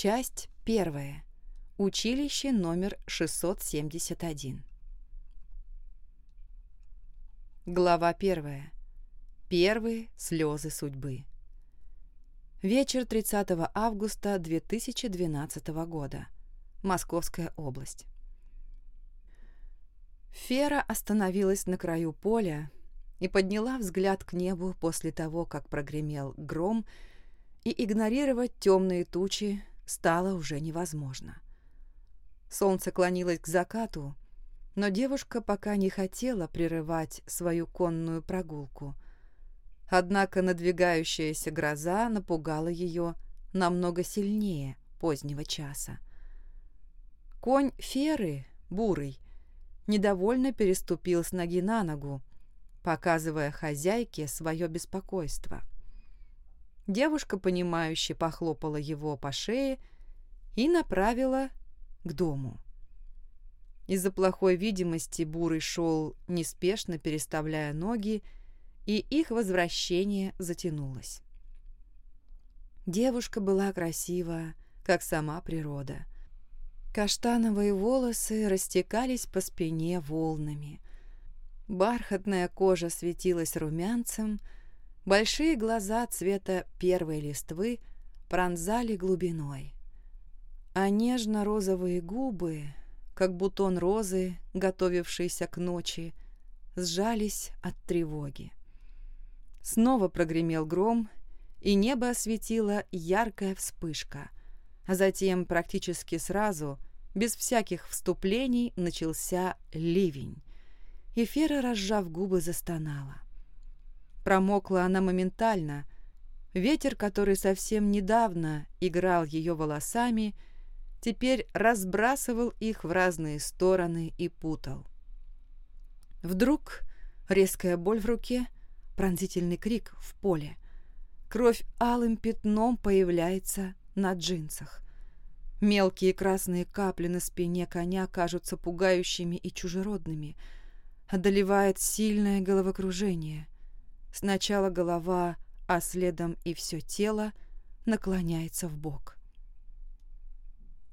Часть первая. Училище номер 671. Глава первая. Первые слезы судьбы. Вечер 30 августа 2012 года. Московская область. Фера остановилась на краю поля и подняла взгляд к небу после того, как прогремел гром, и игнорировать темные тучи стало уже невозможно. Солнце клонилось к закату, но девушка пока не хотела прерывать свою конную прогулку. Однако надвигающаяся гроза напугала ее намного сильнее позднего часа. Конь Феры, бурый, недовольно переступил с ноги на ногу, показывая хозяйке свое беспокойство. Девушка, понимающе похлопала его по шее и направила к дому. Из-за плохой видимости Бурый шел, неспешно переставляя ноги, и их возвращение затянулось. Девушка была красива, как сама природа. Каштановые волосы растекались по спине волнами. Бархатная кожа светилась румянцем, большие глаза цвета первой листвы пронзали глубиной а нежно-розовые губы, как бутон розы, готовившийся к ночи, сжались от тревоги. Снова прогремел гром, и небо осветила яркая вспышка, а затем практически сразу, без всяких вступлений, начался ливень. И Фера, разжав губы, застонала. Промокла она моментально. Ветер, который совсем недавно играл ее волосами, — теперь разбрасывал их в разные стороны и путал. Вдруг резкая боль в руке, пронзительный крик в поле. Кровь алым пятном появляется на джинсах. Мелкие красные капли на спине коня кажутся пугающими и чужеродными. Одолевает сильное головокружение. Сначала голова, а следом и все тело наклоняется в бок.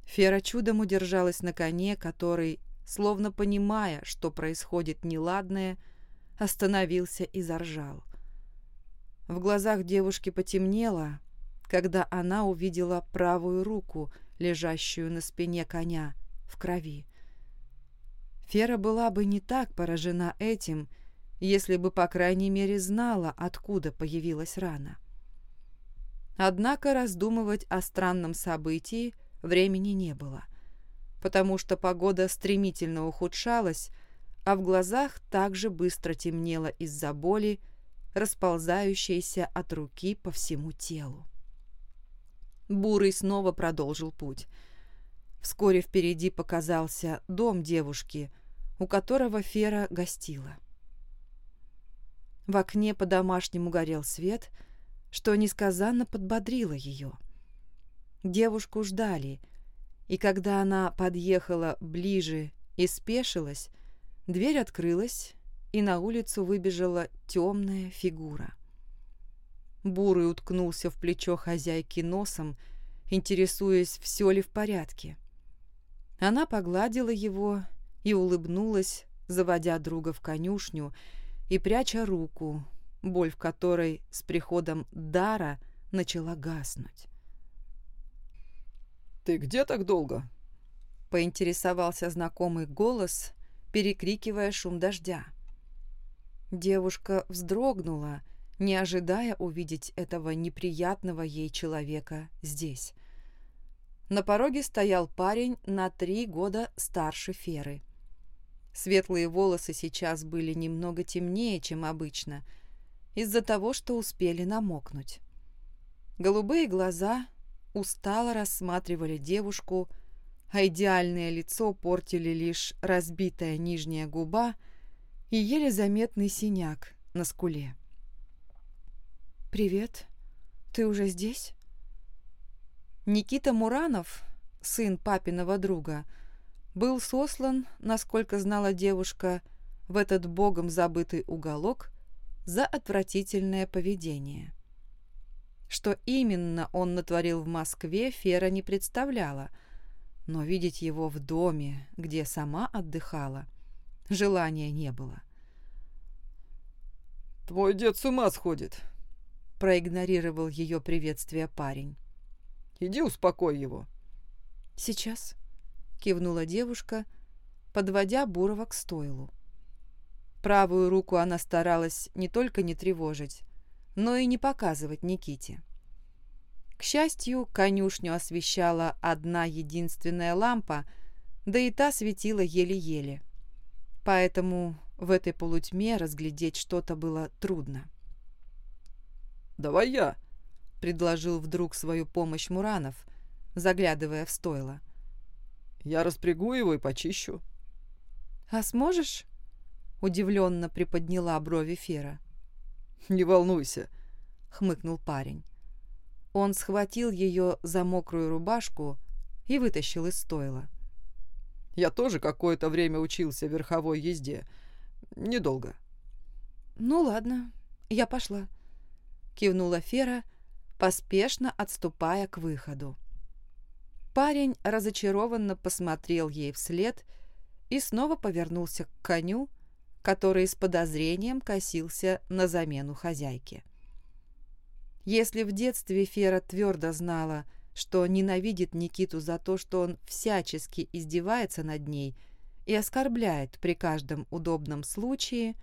Фера чудом удержалась на коне, который, словно понимая, что происходит неладное, остановился и заржал. В глазах девушки потемнело, когда она увидела правую руку, лежащую на спине коня, в крови. Фера была бы не так поражена этим, если бы, по крайней мере, знала, откуда появилась рана. Однако раздумывать о странном событии – времени не было, потому что погода стремительно ухудшалась, а в глазах также быстро темнело из-за боли, расползающейся от руки по всему телу. Бурый снова продолжил путь. Вскоре впереди показался дом девушки, у которого Фера гостила. В окне по-домашнему горел свет, что несказанно подбодрило ее. Девушку ждали, и когда она подъехала ближе и спешилась, дверь открылась, и на улицу выбежала темная фигура. Бурый уткнулся в плечо хозяйки носом, интересуясь, все ли в порядке. Она погладила его и улыбнулась, заводя друга в конюшню и пряча руку, боль в которой с приходом дара начала гаснуть. «Ты где так долго?» — поинтересовался знакомый голос, перекрикивая шум дождя. Девушка вздрогнула, не ожидая увидеть этого неприятного ей человека здесь. На пороге стоял парень на три года старше Феры. Светлые волосы сейчас были немного темнее, чем обычно, из-за того, что успели намокнуть. Голубые глаза устало рассматривали девушку, а идеальное лицо портили лишь разбитая нижняя губа и еле заметный синяк на скуле. «Привет. Ты уже здесь?» Никита Муранов, сын папиного друга, был сослан, насколько знала девушка, в этот богом забытый уголок за отвратительное поведение. Что именно он натворил в Москве, Фера не представляла, но видеть его в доме, где сама отдыхала, желания не было. «Твой дед с ума сходит», — проигнорировал ее приветствие парень. «Иди успокой его». «Сейчас», — кивнула девушка, подводя Бурова к стойлу. Правую руку она старалась не только не тревожить, но и не показывать Никите. К счастью, конюшню освещала одна единственная лампа, да и та светила еле-еле. Поэтому в этой полутьме разглядеть что-то было трудно. «Давай я», — предложил вдруг свою помощь Муранов, заглядывая в стойло. «Я распрягу его и почищу». «А сможешь?» Удивленно приподняла брови Фера. «Не волнуйся», — хмыкнул парень. Он схватил ее за мокрую рубашку и вытащил из стойла. «Я тоже какое-то время учился верховой езде. Недолго». «Ну ладно, я пошла», — кивнула Фера, поспешно отступая к выходу. Парень разочарованно посмотрел ей вслед и снова повернулся к коню, который с подозрением косился на замену хозяйки. Если в детстве Фера твердо знала, что ненавидит Никиту за то, что он всячески издевается над ней и оскорбляет при каждом удобном случае,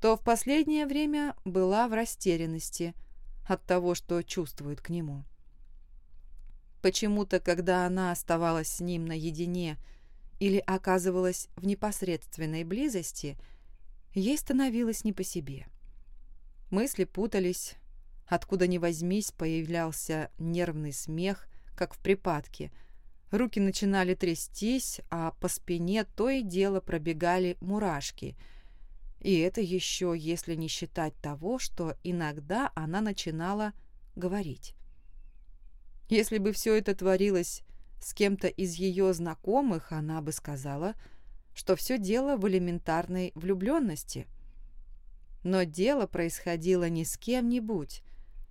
то в последнее время была в растерянности от того, что чувствует к нему. Почему-то, когда она оставалась с ним наедине или оказывалась в непосредственной близости, ей становилось не по себе. Мысли путались, откуда ни возьмись появлялся нервный смех, как в припадке. Руки начинали трястись, а по спине то и дело пробегали мурашки. И это еще если не считать того, что иногда она начинала говорить. Если бы все это творилось с кем-то из ее знакомых, она бы сказала, что все дело в элементарной влюбленности. Но дело происходило не с кем-нибудь,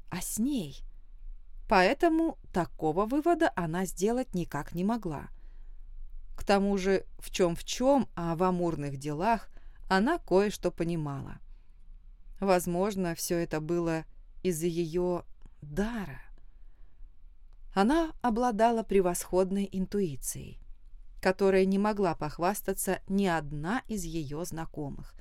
а с ней. Поэтому такого вывода она сделать никак не могла. К тому же в чем в чем, а в амурных делах она кое-что понимала. Возможно, все это было из-за ее дара. Она обладала превосходной интуицией, которой не могла похвастаться ни одна из ее знакомых.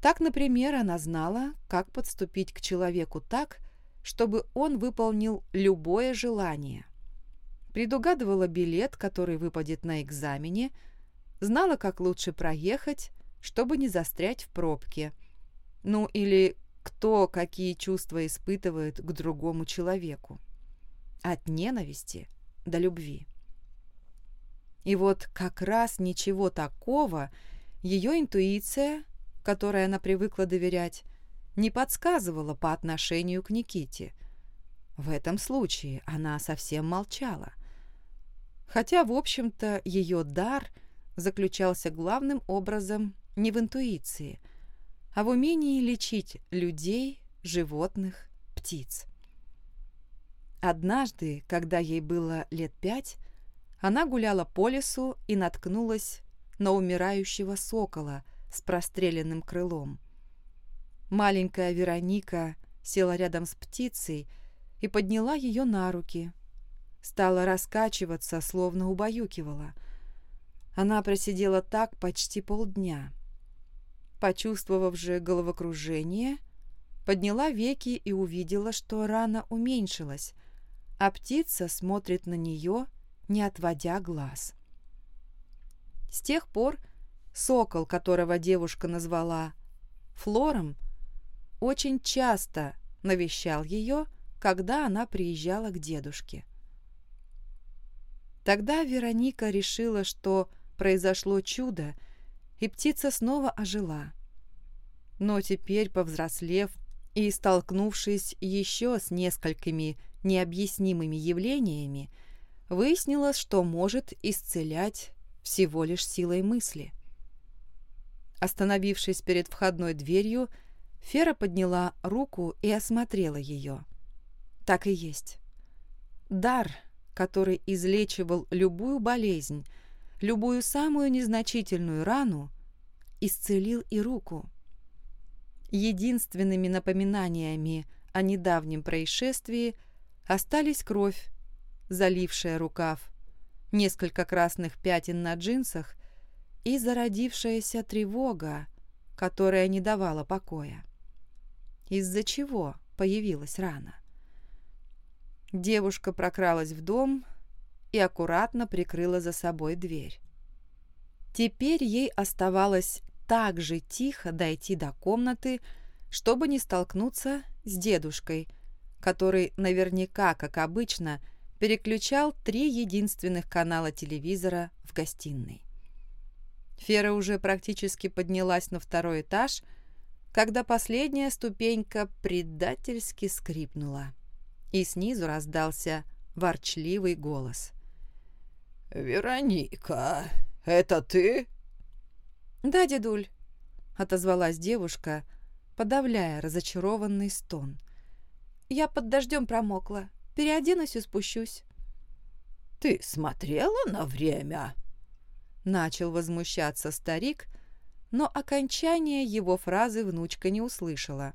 Так, например, она знала, как подступить к человеку так, чтобы он выполнил любое желание. Предугадывала билет, который выпадет на экзамене, знала, как лучше проехать, чтобы не застрять в пробке. Ну или кто какие чувства испытывает к другому человеку от ненависти до любви. И вот как раз ничего такого ее интуиция, которой она привыкла доверять, не подсказывала по отношению к Никите. В этом случае она совсем молчала. Хотя, в общем-то, ее дар заключался главным образом не в интуиции, а в умении лечить людей, животных, птиц. Однажды, когда ей было лет пять, она гуляла по лесу и наткнулась на умирающего сокола с простреленным крылом. Маленькая Вероника села рядом с птицей и подняла ее на руки. Стала раскачиваться, словно убаюкивала. Она просидела так почти полдня. Почувствовав же головокружение, подняла веки и увидела, что рана уменьшилась, а птица смотрит на нее, не отводя глаз. С тех пор сокол, которого девушка назвала Флором, очень часто навещал ее, когда она приезжала к дедушке. Тогда Вероника решила, что произошло чудо, и птица снова ожила. Но теперь, повзрослев и столкнувшись еще с несколькими необъяснимыми явлениями, выяснилось, что может исцелять всего лишь силой мысли. Остановившись перед входной дверью, Фера подняла руку и осмотрела ее. Так и есть. Дар, который излечивал любую болезнь, любую самую незначительную рану, исцелил и руку. Единственными напоминаниями о недавнем происшествии остались кровь, залившая рукав, несколько красных пятен на джинсах и зародившаяся тревога, которая не давала покоя. Из-за чего появилась рана? Девушка прокралась в дом и аккуратно прикрыла за собой дверь. Теперь ей оставалось так же тихо дойти до комнаты, чтобы не столкнуться с дедушкой, который наверняка, как обычно, переключал три единственных канала телевизора в гостиной. Фера уже практически поднялась на второй этаж, когда последняя ступенька предательски скрипнула, и снизу раздался ворчливый голос. «Вероника, это ты?» «Да, дедуль», — отозвалась девушка, подавляя разочарованный стон. «Я под дождем промокла. Переоденусь и спущусь». «Ты смотрела на время?» Начал возмущаться старик, но окончание его фразы внучка не услышала,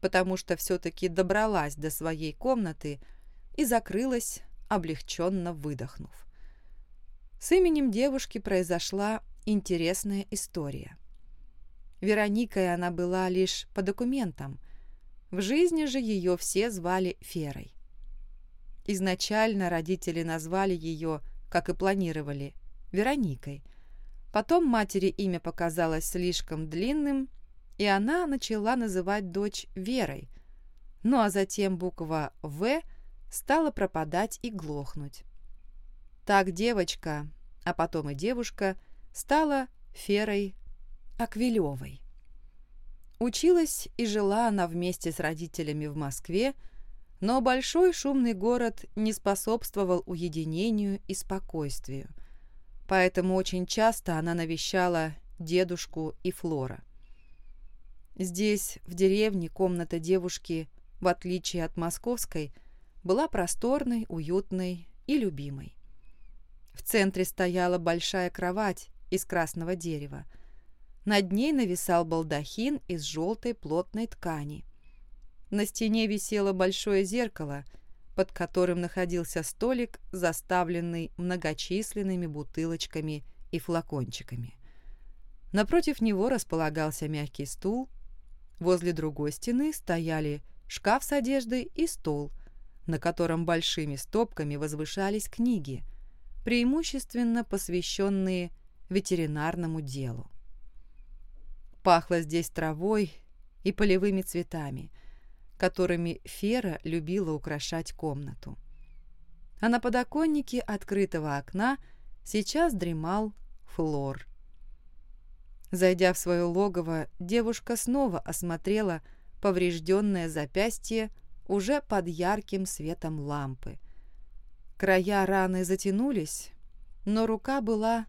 потому что все-таки добралась до своей комнаты и закрылась, облегченно выдохнув. С именем девушки произошла интересная история. Вероникой она была лишь по документам. В жизни же ее все звали Ферой. Изначально родители назвали ее, как и планировали, Вероникой. Потом матери имя показалось слишком длинным, и она начала называть дочь Верой. Ну а затем буква «В» стала пропадать и глохнуть. Так девочка, а потом и девушка, стала Ферой Аквилевой. Училась и жила она вместе с родителями в Москве, но большой шумный город не способствовал уединению и спокойствию – поэтому очень часто она навещала дедушку и Флора. Здесь, в деревне, комната девушки, в отличие от московской, была просторной, уютной и любимой. В центре стояла большая кровать из красного дерева. Над ней нависал балдахин из желтой плотной ткани. На стене висело большое зеркало – под которым находился столик, заставленный многочисленными бутылочками и флакончиками. Напротив него располагался мягкий стул. Возле другой стены стояли шкаф с одеждой и стол, на котором большими стопками возвышались книги, преимущественно посвященные ветеринарному делу. Пахло здесь травой и полевыми цветами – которыми Фера любила украшать комнату. А на подоконнике открытого окна сейчас дремал Флор. Зайдя в свое логово, девушка снова осмотрела поврежденное запястье уже под ярким светом лампы. Края раны затянулись, но рука была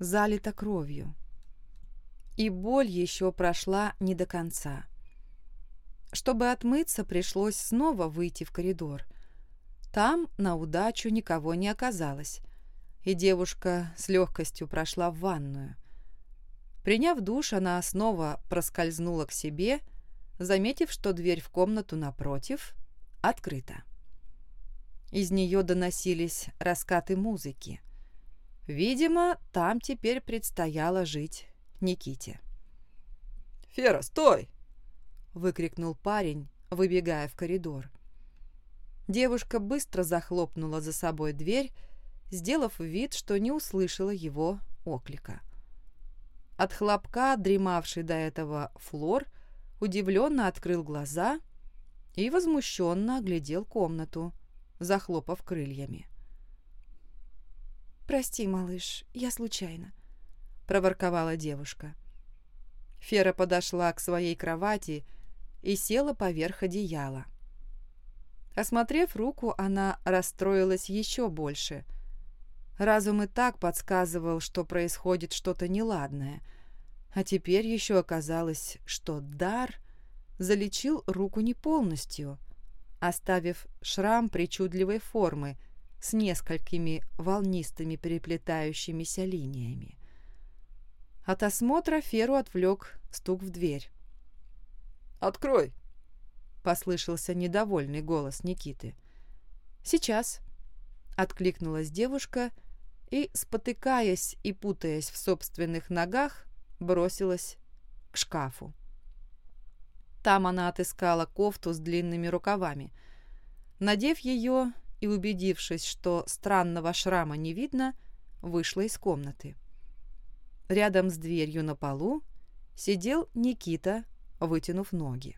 залита кровью. И боль еще прошла не до конца. Чтобы отмыться, пришлось снова выйти в коридор. Там на удачу никого не оказалось, и девушка с легкостью прошла в ванную. Приняв душ, она снова проскользнула к себе, заметив, что дверь в комнату напротив открыта. Из нее доносились раскаты музыки. Видимо, там теперь предстояло жить Никите. «Фера, стой!» выкрикнул парень, выбегая в коридор. Девушка быстро захлопнула за собой дверь, сделав вид, что не услышала его оклика. От хлопка, дремавший до этого Флор, удивленно открыл глаза и возмущенно оглядел комнату, захлопав крыльями. «Прости, малыш, я случайно», — проворковала девушка. Фера подошла к своей кровати и села поверх одеяла. Осмотрев руку, она расстроилась еще больше. Разум и так подсказывал, что происходит что-то неладное, а теперь еще оказалось, что дар залечил руку не полностью, оставив шрам причудливой формы с несколькими волнистыми переплетающимися линиями. От осмотра Феру отвлек стук в дверь. «Открой!» — послышался недовольный голос Никиты. «Сейчас!» — откликнулась девушка и, спотыкаясь и путаясь в собственных ногах, бросилась к шкафу. Там она отыскала кофту с длинными рукавами. Надев ее и убедившись, что странного шрама не видно, вышла из комнаты. Рядом с дверью на полу сидел Никита, вытянув ноги.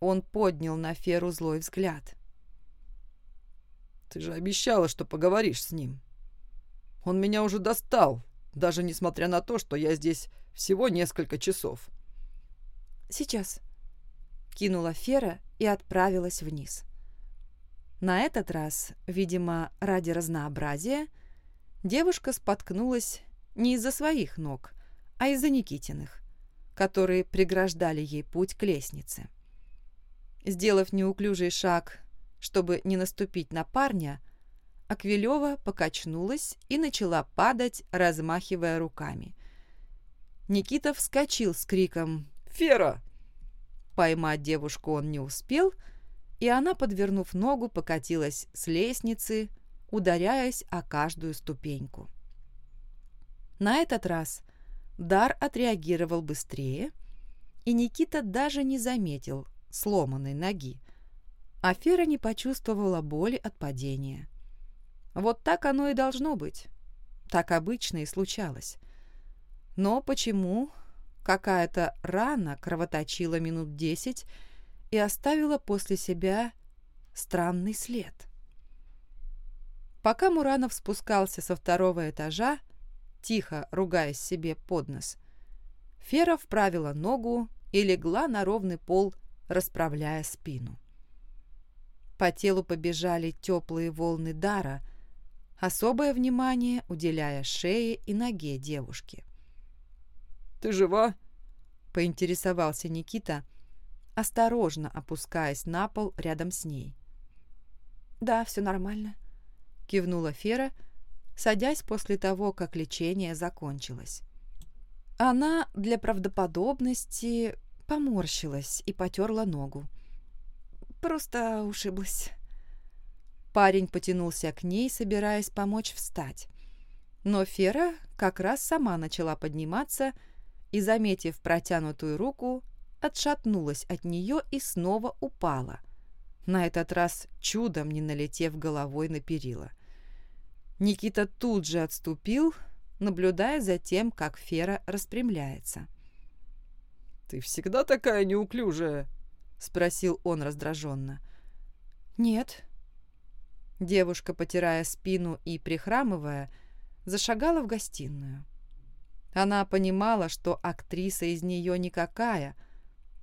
Он поднял на Феру злой взгляд. «Ты же обещала, что поговоришь с ним. Он меня уже достал, даже несмотря на то, что я здесь всего несколько часов». «Сейчас», — кинула Фера и отправилась вниз. На этот раз, видимо, ради разнообразия, девушка споткнулась не из-за своих ног, а из-за Никитиных, которые преграждали ей путь к лестнице. Сделав неуклюжий шаг, чтобы не наступить на парня, Аквилева покачнулась и начала падать, размахивая руками. Никита вскочил с криком «Фера!». Поймать девушку он не успел, и она, подвернув ногу, покатилась с лестницы, ударяясь о каждую ступеньку. На этот раз Дар отреагировал быстрее, и Никита даже не заметил сломанной ноги. Афера не почувствовала боли от падения. Вот так оно и должно быть. Так обычно и случалось. Но почему какая-то рана кровоточила минут десять и оставила после себя странный след? Пока Муранов спускался со второго этажа, тихо ругаясь себе под нос. Фера вправила ногу и легла на ровный пол, расправляя спину. По телу побежали теплые волны дара, особое внимание уделяя шее и ноге девушки. «Ты жива?» — поинтересовался Никита, осторожно опускаясь на пол рядом с ней. «Да, все нормально», — кивнула Фера, — садясь после того, как лечение закончилось. Она для правдоподобности поморщилась и потерла ногу. Просто ушиблась. Парень потянулся к ней, собираясь помочь встать. Но Фера как раз сама начала подниматься и, заметив протянутую руку, отшатнулась от нее и снова упала, на этот раз чудом не налетев головой на перила. — Никита тут же отступил, наблюдая за тем, как Фера распрямляется. «Ты всегда такая неуклюжая?» — спросил он раздраженно. «Нет». Девушка, потирая спину и прихрамывая, зашагала в гостиную. Она понимала, что актриса из нее никакая,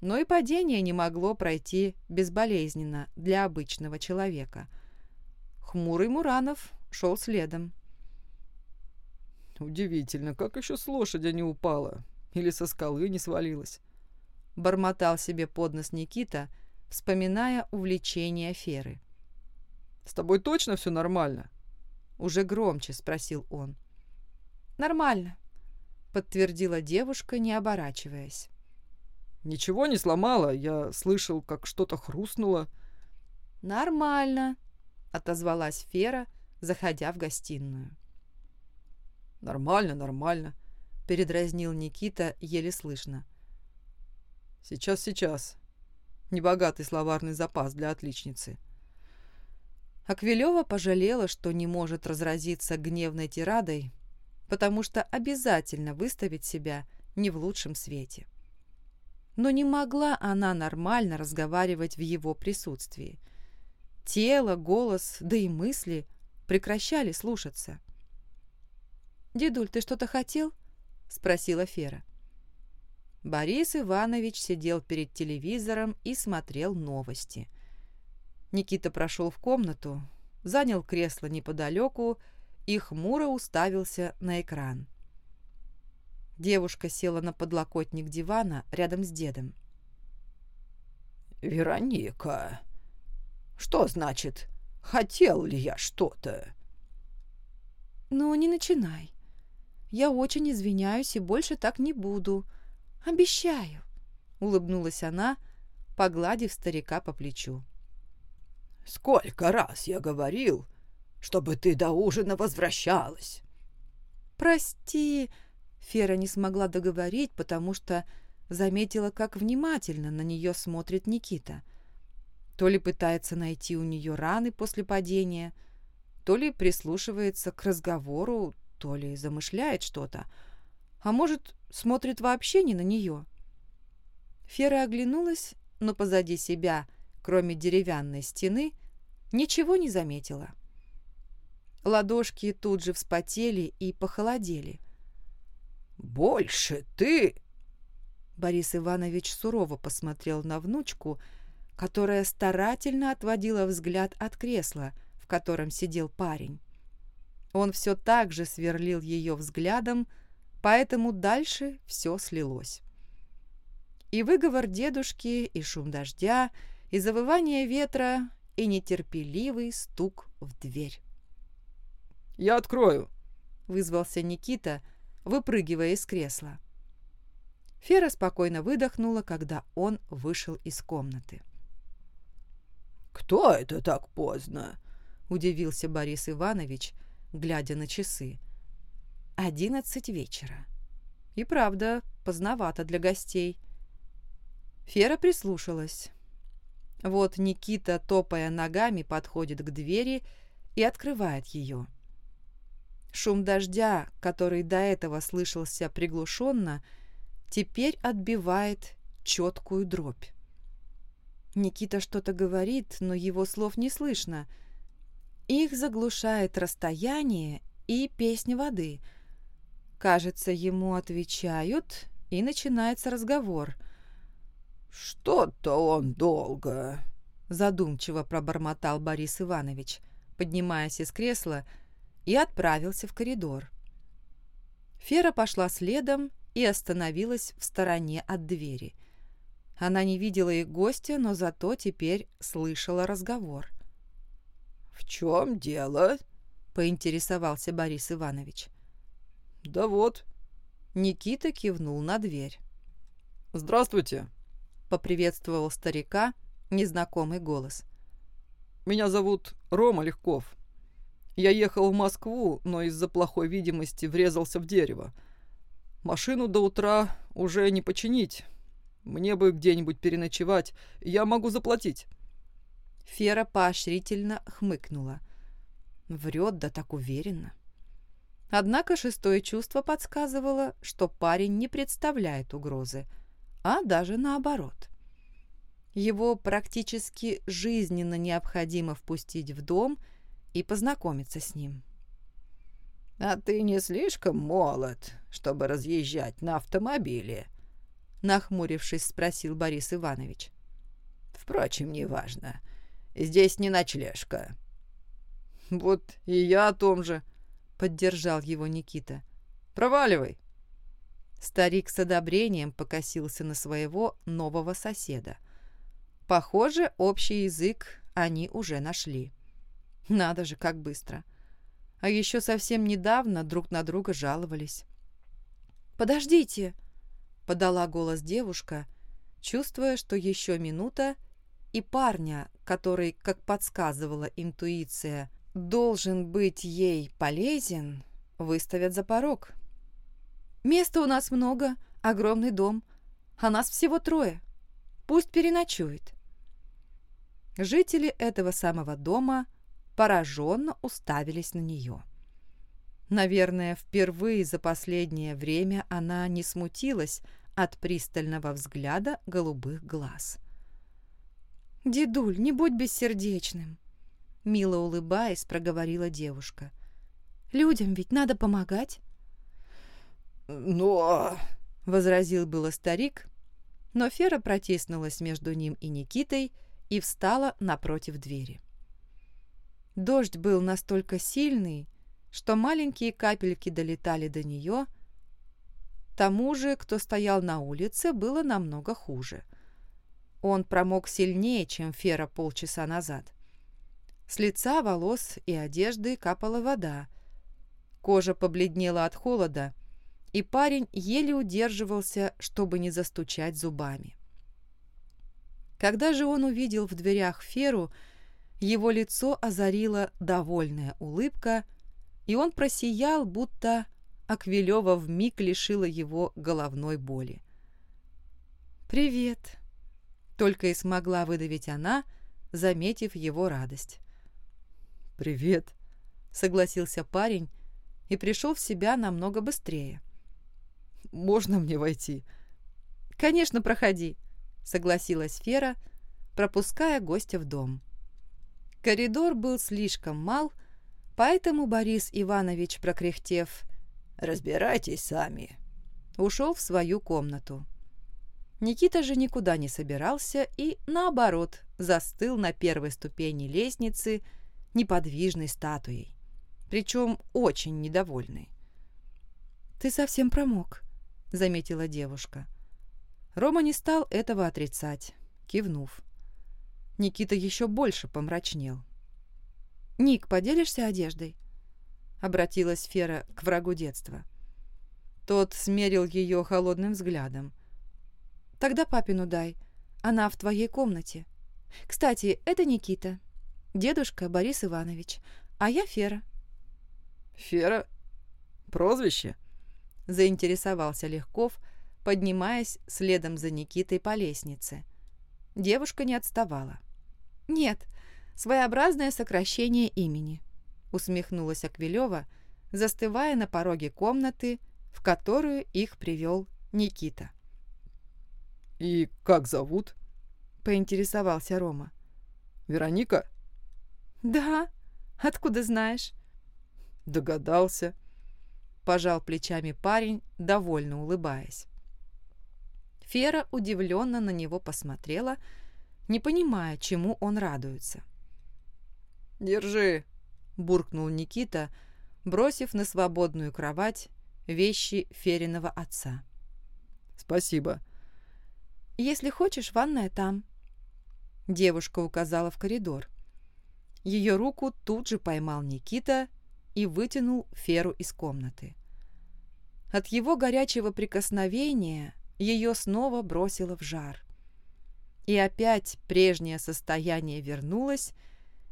но и падение не могло пройти безболезненно для обычного человека. Хмурый Муранов шел следом. «Удивительно, как еще с лошади не упала? Или со скалы не свалилась?» Бормотал себе под нос Никита, вспоминая увлечение Феры. «С тобой точно все нормально?» Уже громче спросил он. «Нормально», — подтвердила девушка, не оборачиваясь. «Ничего не сломала? Я слышал, как что-то хрустнуло». «Нормально», — отозвалась Фера, — заходя в гостиную. «Нормально, нормально», — передразнил Никита еле слышно. «Сейчас, сейчас. Небогатый словарный запас для отличницы». Аквилева пожалела, что не может разразиться гневной тирадой, потому что обязательно выставить себя не в лучшем свете. Но не могла она нормально разговаривать в его присутствии. Тело, голос, да и мысли — прекращали слушаться. «Дедуль, ты что-то хотел?» — спросила Фера. Борис Иванович сидел перед телевизором и смотрел новости. Никита прошел в комнату, занял кресло неподалеку и хмуро уставился на экран. Девушка села на подлокотник дивана рядом с дедом. «Вероника, Что значит «хотел ли я что-то»?» «Ну, не начинай. Я очень извиняюсь и больше так не буду. Обещаю», — улыбнулась она, погладив старика по плечу. «Сколько раз я говорил, чтобы ты до ужина возвращалась!» «Прости!» Фера не смогла договорить, потому что заметила, как внимательно на нее смотрит Никита. То ли пытается найти у нее раны после падения, то ли прислушивается к разговору, то ли замышляет что-то, а может, смотрит вообще не на нее. Фера оглянулась, но позади себя, кроме деревянной стены, ничего не заметила. Ладошки тут же вспотели и похолодели. «Больше ты!» Борис Иванович сурово посмотрел на внучку, которая старательно отводила взгляд от кресла, в котором сидел парень. Он все так же сверлил ее взглядом, поэтому дальше все слилось. И выговор дедушки, и шум дождя, и завывание ветра, и нетерпеливый стук в дверь. «Я открою», — вызвался Никита, выпрыгивая из кресла. Фера спокойно выдохнула, когда он вышел из комнаты. «Кто это так поздно?» — удивился Борис Иванович, глядя на часы. «Одиннадцать вечера. И правда, поздновато для гостей». Фера прислушалась. Вот Никита, топая ногами, подходит к двери и открывает ее. — Шум дождя, который до этого слышался приглушенно, теперь отбивает четкую дробь. Никита что-то говорит, но его слов не слышно. Их заглушает расстояние и песня воды. Кажется, ему отвечают, и начинается разговор. «Что-то он долго», — задумчиво пробормотал Борис Иванович, поднимаясь из кресла и отправился в коридор. Фера пошла следом и остановилась в стороне от двери. Она не видела их гостя, но зато теперь слышала разговор. «В чем дело?» — поинтересовался Борис Иванович. «Да вот». Никита кивнул на дверь. «Здравствуйте», — поприветствовал старика незнакомый голос. «Меня зовут Рома Легков. Я ехал в Москву, но из-за плохой видимости врезался в дерево. Машину до утра уже не починить. Мне бы где-нибудь переночевать. Я могу заплатить». Фера поощрительно хмыкнула. Врет, да так уверенно. Однако шестое чувство подсказывало, что парень не представляет угрозы, а даже наоборот. Его практически жизненно необходимо впустить в дом – и познакомиться с ним. «А ты не слишком молод, чтобы разъезжать на автомобиле?» Нахмурившись, спросил Борис Иванович. «Впрочем, неважно. Здесь не ночлежка». «Вот и я о том же», — поддержал его Никита. «Проваливай». Старик с одобрением покосился на своего нового соседа. Похоже, общий язык они уже нашли. Надо же, как быстро. А еще совсем недавно друг на друга жаловались. «Подождите!» — подала голос девушка, чувствуя, что еще минута, и парня, который, как подсказывала интуиция, должен быть ей полезен, выставят за порог. «Места у нас много, огромный дом, а нас всего трое. Пусть переночует». Жители этого самого дома – пораженно уставились на нее. Наверное, впервые за последнее время она не смутилась от пристального взгляда голубых глаз. «Дедуль, не будь бессердечным!» Мило улыбаясь, проговорила девушка. «Людям ведь надо помогать!» «Но...» — возразил было старик, но Фера протиснулась между ним и Никитой и встала напротив двери. Дождь был настолько сильный, что маленькие капельки долетали до нее. Тому же, кто стоял на улице, было намного хуже. Он промок сильнее, чем Фера полчаса назад. С лица, волос и одежды капала вода. Кожа побледнела от холода, и парень еле удерживался, чтобы не застучать зубами. Когда же он увидел в дверях Феру, его лицо озарила довольная улыбка, и он просиял, будто Аквилева вмиг лишила его головной боли. «Привет!» — только и смогла выдавить она, заметив его радость. «Привет!» — согласился парень и пришел в себя намного быстрее. «Можно мне войти?» «Конечно, проходи!» — согласилась Фера, пропуская гостя в дом. Коридор был слишком мал, поэтому Борис Иванович, прокряхтев «Разбирайтесь сами», ушел в свою комнату. Никита же никуда не собирался и, наоборот, застыл на первой ступени лестницы неподвижной статуей, причем очень недовольный. «Ты совсем промок», — заметила девушка. Рома не стал этого отрицать, кивнув. Никита еще больше помрачнел. «Ник, поделишься одеждой?» — обратилась Фера к врагу детства. Тот смерил ее холодным взглядом. Тогда папину дай. Она в твоей комнате. Кстати, это Никита. Дедушка Борис Иванович. А я Фера. Фера? Прозвище? Заинтересовался Легков, поднимаясь следом за Никитой по лестнице. Девушка не отставала. Нет, своеобразное сокращение имени. Усмехнулась Аквилева, застывая на пороге комнаты, в которую их привел Никита. «И как зовут?» — поинтересовался Рома. «Вероника?» «Да. Откуда знаешь?» «Догадался», — пожал плечами парень, довольно улыбаясь. Фера удивленно на него посмотрела, не понимая, чему он радуется. «Держи», — буркнул Никита, бросив на свободную кровать вещи Фериного отца. «Спасибо», если хочешь, ванная там». Девушка указала в коридор. Ее руку тут же поймал Никита и вытянул Феру из комнаты. От его горячего прикосновения ее снова бросило в жар. И опять прежнее состояние вернулось,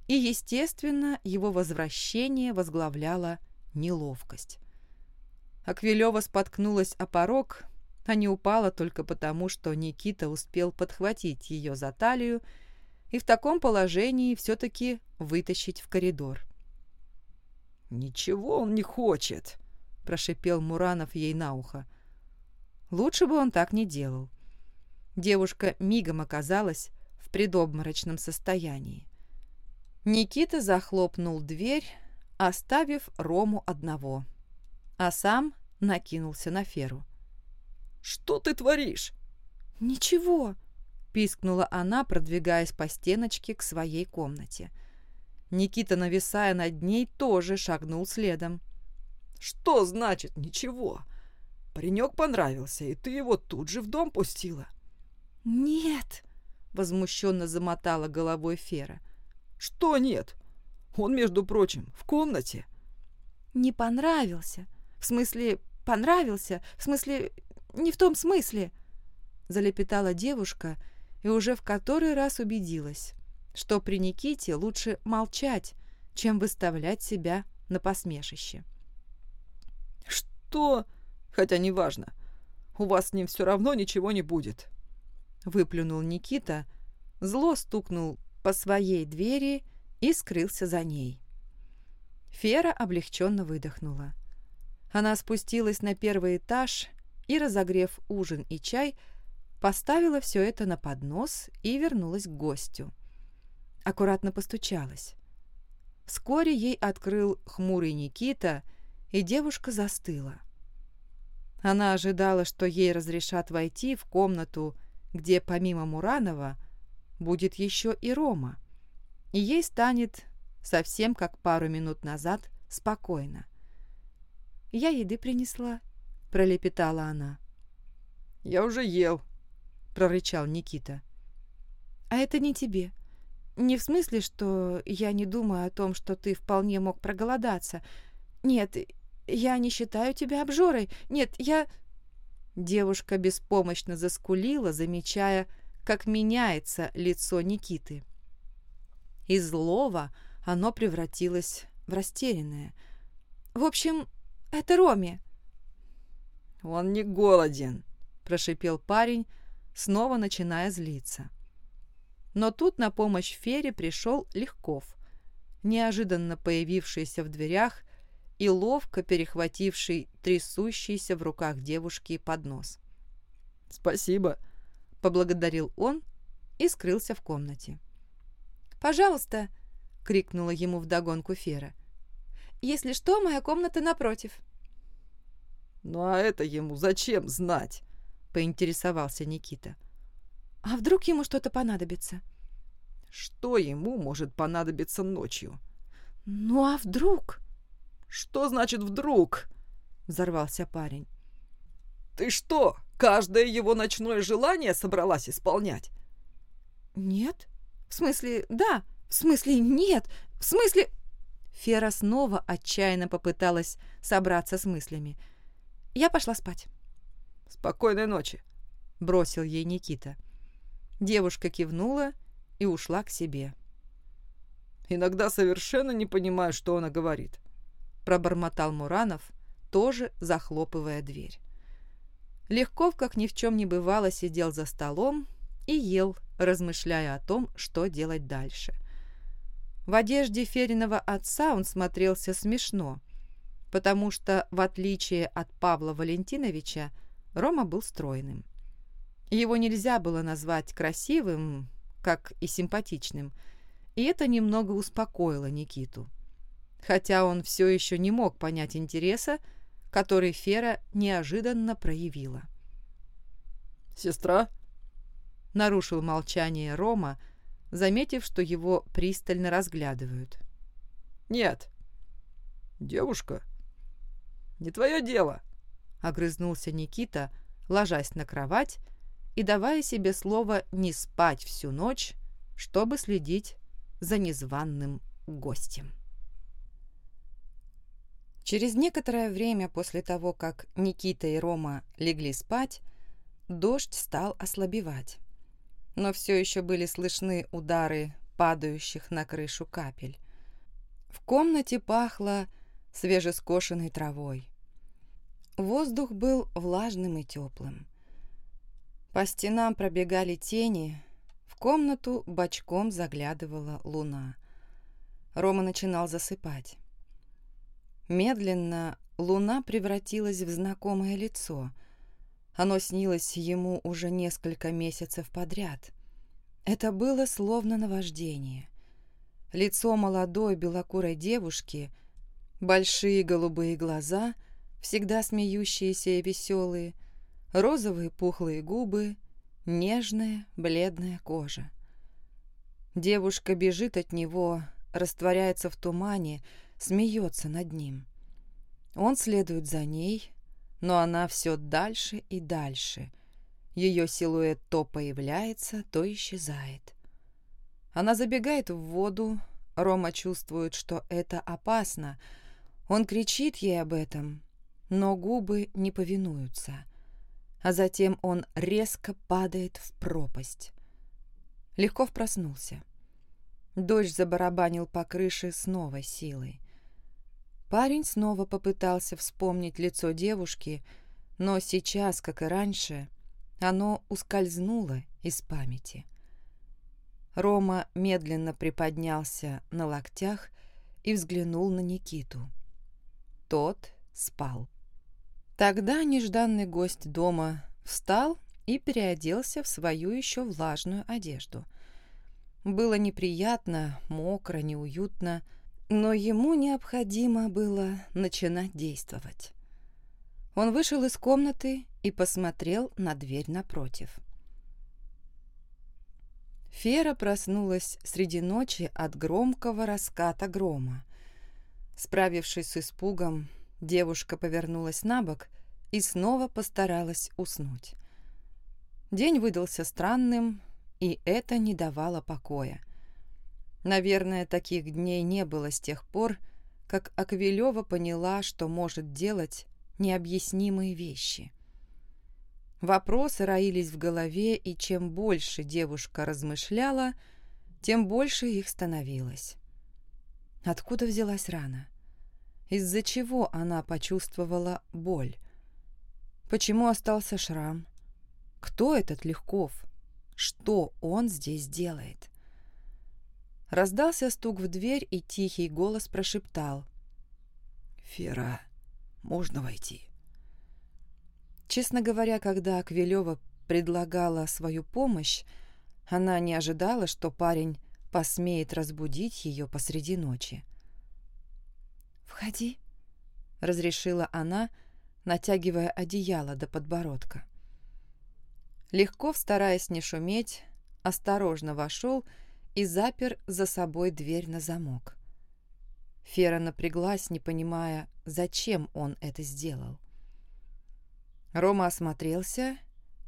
и, естественно, его возвращение возглавляла неловкость. Аквилева споткнулась о порог, а не упала только потому, что Никита успел подхватить ее за талию и в таком положении все-таки вытащить в коридор. «Ничего он не хочет», – прошипел Муранов ей на ухо. Лучше бы он так не делал. Девушка мигом оказалась в предобморочном состоянии. Никита захлопнул дверь, оставив Рому одного, а сам накинулся на Феру. Что ты творишь?» «Ничего», — пискнула она, продвигаясь по стеночке к своей комнате. Никита, нависая над ней, тоже шагнул следом. «Что значит ничего? Паренек понравился, и ты его тут же в дом пустила». «Нет», — возмущенно замотала головой Фера. «Что нет? Он, между прочим, в комнате». «Не понравился. В смысле, понравился. В смысле, не в том смысле!» Залепетала девушка и уже в который раз убедилась, что при Никите лучше молчать, чем выставлять себя на посмешище. «Что? Хотя неважно. У вас с ним все равно ничего не будет», — выплюнул Никита, зло стукнул по своей двери и скрылся за ней. Фера облегченно выдохнула. Она спустилась на первый этаж и, разогрев ужин и чай, поставила все это на поднос и вернулась к гостю. Аккуратно постучалась. Вскоре ей открыл хмурый Никита, и девушка застыла. Она ожидала, что ей разрешат войти в комнату, где помимо Муранова будет еще и Рома, и ей станет совсем как пару минут назад спокойно. «Я еды принесла», — пролепетала она. «Я уже ел», — прорычал Никита. «А это не тебе. не в смысле, что я не думаю о том, что ты вполне мог проголодаться. Нет, я не считаю тебя обжорой. Нет, я...» Девушка беспомощно заскулила, замечая, как меняется лицо Никиты. Из злого оно превратилось в растерянное. «В общем, это Роме». «Он не голоден», – прошипел парень, снова начиная злиться. Но тут на помощь Фере пришел Легков, неожиданно появившийся в дверях и ловко перехвативший трясущийся в руках девушки поднос. «Спасибо», — поблагодарил он и скрылся в комнате. «Пожалуйста», — крикнула ему вдогонку Фера. «Если что, моя комната напротив». «Ну а это ему зачем знать?» — поинтересовался Никита. А вдруг ему что-то понадобится? Что ему может понадобиться ночью? Ну а вдруг? Что значит вдруг? Взорвался парень. Ты что, каждое его ночное желание собралась исполнять? Нет. В смысле, да. В смысле, нет. В смысле... Фера снова отчаянно попыталась собраться с мыслями. Я пошла спать. «Спокойной ночи», — бросил ей Никита. Девушка кивнула и ушла к себе. «Иногда совершенно не понимаю, что она говорит», — пробормотал Муранов, тоже захлопывая дверь. Легков, как ни в чем не бывало, сидел за столом и ел, размышляя о том, что делать дальше. В одежде Фериного отца он смотрелся смешно, потому что, в отличие от Павла Валентиновича, Рома был стройным. Его нельзя было назвать красивым, как и симпатичным, и это немного успокоило Никиту. Хотя он все еще не мог понять интереса, который Фера неожиданно проявила. «Сестра?» — нарушил молчание Рома, заметив, что его пристально разглядывают. «Нет». «Девушка?» «Не твое дело», — огрызнулся Никита, ложась на кровать и давая себе слово не спать всю ночь, чтобы следить за незваным гостем. Через некоторое время после того, как Никита и Рома легли спать, дождь стал ослабевать. Но все еще были слышны удары падающих на крышу капель. В комнате пахло свежескошенной травой. Воздух был влажным и теплым. По стенам пробегали тени, в комнату бочком заглядывала луна. Рома начинал засыпать. Медленно луна превратилась в знакомое лицо. Оно снилось ему уже несколько месяцев подряд. Это было словно наваждение. Лицо молодой белокурой девушки, большие голубые глаза, всегда смеющиеся и веселые — розовые пухлые губы, нежная бледная кожа. Девушка бежит от него, растворяется в тумане, смеется над ним. Он следует за ней, но она все дальше и дальше. Ее силуэт то появляется, то исчезает. Она забегает в воду, Рома чувствует, что это опасно. Он кричит ей об этом, но губы не повинуются — а затем он резко падает в пропасть. Легков проснулся. Дождь забарабанил по крыше с новой силой. Парень снова попытался вспомнить лицо девушки, но сейчас, как и раньше, оно ускользнуло из памяти. Рома медленно приподнялся на локтях и взглянул на Никиту. Тот спал. Тогда нежданный гость дома встал и переоделся в свою еще влажную одежду. Было неприятно, мокро, неуютно, но ему необходимо было начинать действовать. Он вышел из комнаты и посмотрел на дверь напротив. Фера проснулась среди ночи от громкого раската грома. Справившись с испугом, Девушка повернулась на бок и снова постаралась уснуть. День выдался странным, и это не давало покоя. Наверное, таких дней не было с тех пор, как Аквилева поняла, что может делать необъяснимые вещи. Вопросы роились в голове, и чем больше девушка размышляла, тем больше их становилось. Откуда взялась рана? Из-за чего она почувствовала боль? Почему остался шрам? Кто этот Легков? Что он здесь делает? Раздался стук в дверь, и тихий голос прошептал. «Фера, можно войти?» Честно говоря, когда Аквилева предлагала свою помощь, она не ожидала, что парень посмеет разбудить ее посреди ночи. «Входи», — разрешила она, натягивая одеяло до подбородка. Легко, стараясь не шуметь, осторожно вошел и запер за собой дверь на замок. Фера напряглась, не понимая, зачем он это сделал. Рома осмотрелся